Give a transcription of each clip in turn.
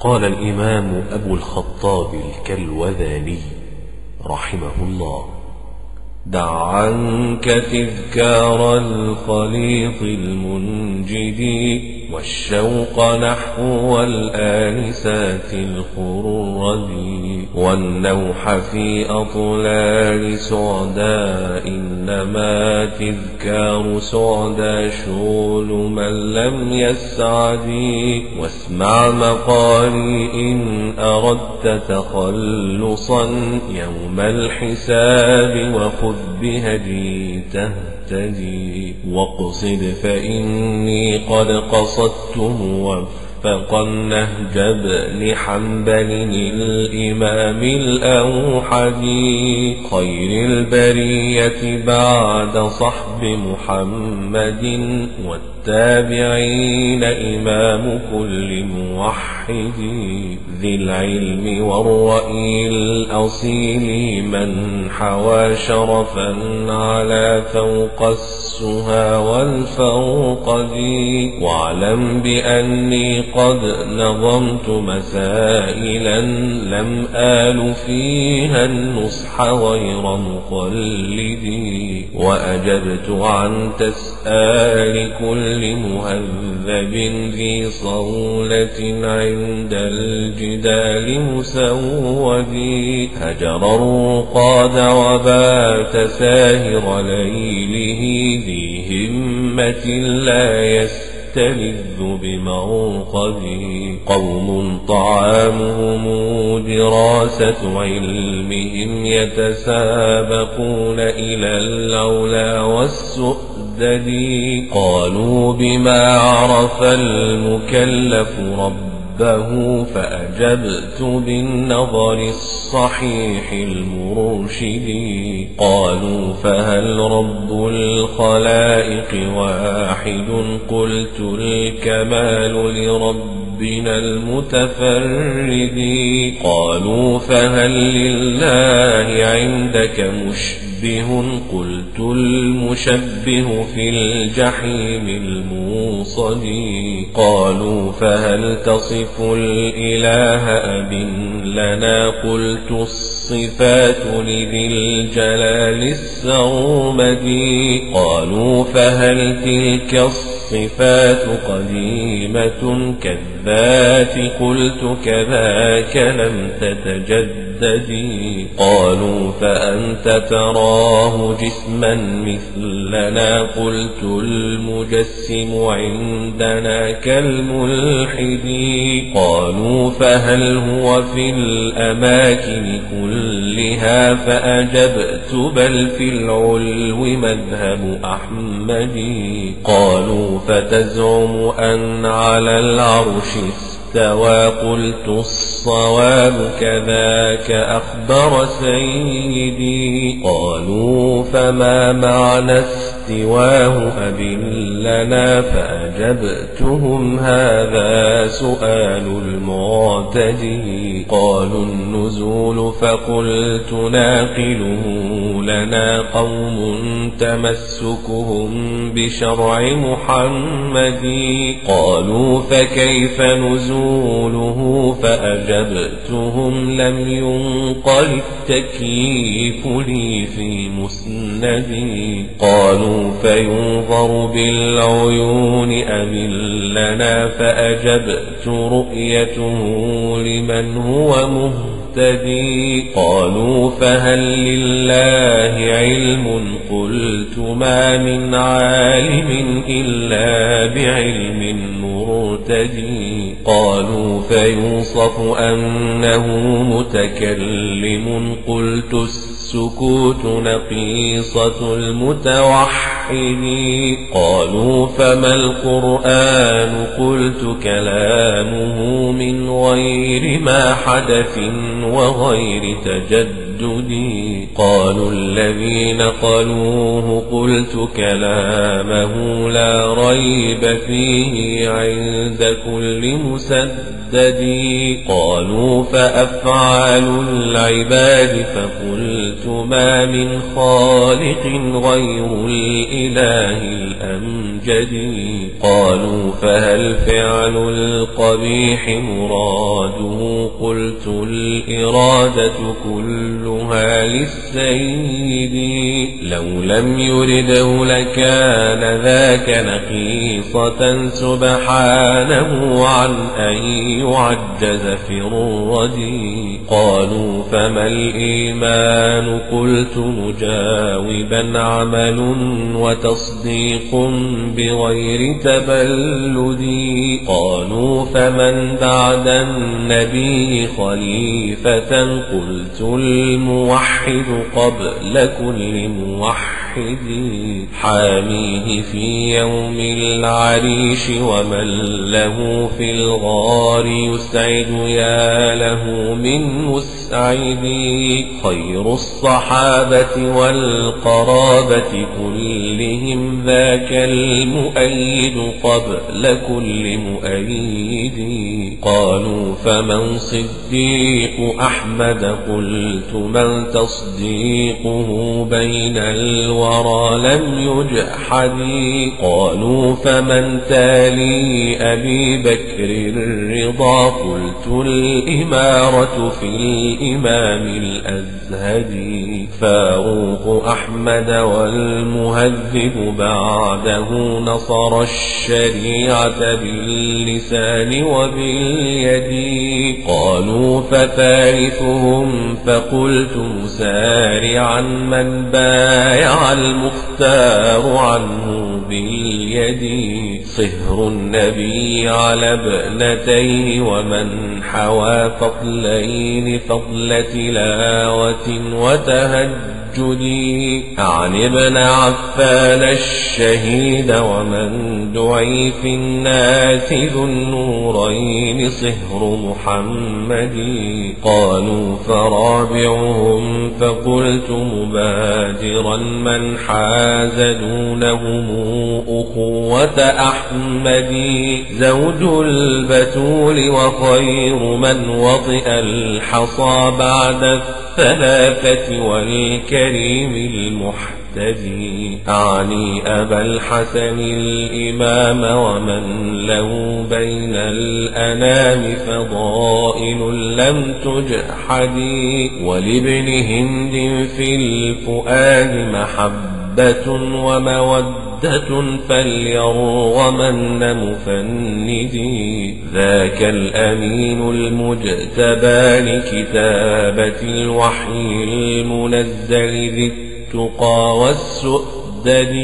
قال الإمام أبو الخطاب الكلوذاني رحمه الله. دع عنك تذكار الخليط المنجد والشوق نحو الآنسات الخرد والنوح في أطلال سعداء إنما تذكار سعداء شغل من لم يسعد واسمع مقالي إن أردت تخلصا يوم الحساب وخذ بهدي تهتدي واقصد فإني قد قصدت موفقا نهج ابن حنبل الإمام الأوحد خير البرية بعد صحب محمد والتابعين إمام كل موحد ذي العلم والرأي الأصيل من حوى شرفا على فوق السها والفوقد واعلم بأني قد نظمت مسائلا لم آل فيها النصح غير مقلدي. وأجبت عن تسآل كل مهذب ذي صولة عند الجدال مسودي هجر الرقاد وبات ساهر ليله ذي همة لا يستطيع تلذ بموقدي قوم طعامهم دراسة علمهم يتسابقون إلى العلا والسؤدد. قالوا بما عرف المكلف رب ربه فأجبت بالنظر الصحيح المرشد. قالوا فهل رب الخلائق واحد؟ قلت الكمال لربنا المتفرد قالوا فهل لله عندك مشبه؟ قلت المشبه في الجحيم الموصد قالوا فهل تصف الإله أب لنا؟ قلت الصفات لذي الجلال السرمدي. قالوا فهل تلك الصفات قديمة كالذات قلت كذاك لم تتجددي قالوا فأنت تراه جسما مثلنا. قلت المجسم عندنا كالملحد. قالوا فهل هو في الأماكن كلها فأجبت بل في العلو مذهب أحمد قالوا فتزعم أن على العرش استوى قلت الصواب كذاك أخبر سيدي قالوا فما معنى استواه أب لنا فأجبتهم هذا سؤال المعتدي. قالوا النزول فقلت ناقله لنا قوم تمسكهم بشرع محمد. قالوا فكيف نزوله فأجبتهم لم ينقل التكييف لي في مسندي. قالوا فينظر بالعيون أم لنا فأجبت رؤيته لمن هو مهتدي قالوا فهل لله علم قلت ما من عالم إلا بعلم مرتدي قالوا فيوصف أنه متكلم قلت السكوت نقيصة المتوحد قالوا فما القرآن؟ قلت كلامه من غير ما حدث وغير تجدد. قالوا الذين قالوه قلت كلامه لا ريب فيه عند كل مسدد. قالوا فأفعال العباد فقلت ما من خالق غير الإله الأمجد. قالوا فهل فعل القبيح مراده؟ قلت الإرادة كلها للسيد. لو لم يرده لكان ذاك نقيصة سبحانه عن أن يعجز في الردي قالوا فما الإيمان قلت مجاوبا عمل وتصديق بغير تبلد. قالوا فمن بعد النبي خليفة؟ قلت الموحد قبل كل موحد. حاميه في يوم العريش ومن له في الغار يسعد يا له من مسعد خير الصحابة والقرابة كلهم ذاك المؤيد قبل كل مؤيد. قالوا فمن صديق أحمد؟ قلت من تصديقه بين الورى؟ لم يجحد قالوا فمن تالي أبي بكر الرضا؟ قلت الإمارة في الإمام الأزهدي. فاروق أحمد والمهذب بعده نصر الشريعة باللسان وباليد. قالوا فثالثهم فقلت مسارعا من بايع المختار عنه باليد. صهر النبي على ابنتيه ومن حوى فضلين فضل تلاوة وتهجد عن ابن عفان الشهيد ومن دعي في الناس ذو النورين صهر محمد. قالوا فرابعهم فقلت مبادرا من حاز دونهم أخوة أحمد. زوج البتول وخير من وطئ الحصى بعد الثلاثة والكريم المحتدي. أعني أبا الحسن الإمام ومن له بين الأنام فضائل لم تجحد ولابن هند في الفؤاد محبة ومودة. فليرغمن مفندي ذاك الأمين المجتبى لكتابة الوحي المنزل ذي التقى والسؤدد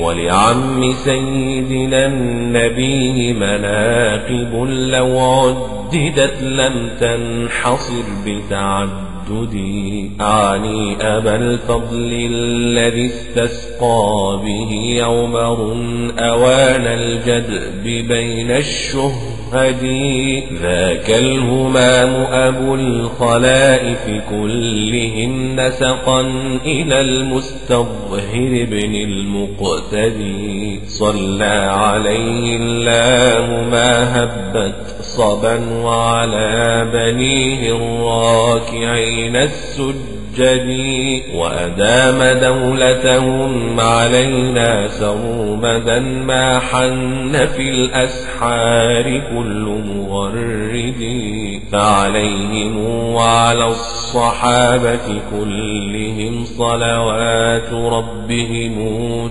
ولعم سيدنا النبي مناقب لو عددت لم تنحصر بتعدد ترددي أعني أبا الفضل الذي استسقى به عمر أوان الجدب بين الشهد ذاك الهمام أبو الخلائف كلهم نسقا إلى المستظهر بن المقتدي. صلى عليه الله ما هبت صبا وعلى بنيه الراكعين بين السجد وأدام دولتهم علينا سرمدا ما حن في الأسحار كل مغرد فعليهم وعلى الصحابة كلهم صلوات ربهم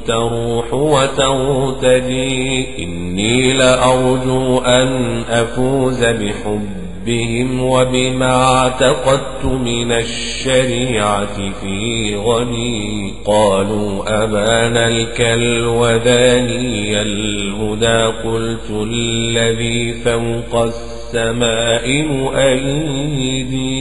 تروح وترتدي إني لأرجو أن أفوز بحب بهم وبما اعتقدت من الشريعة في غني قالوا أبانا الكلوذاني الهدى قلت الذي فوق السماء مؤيدي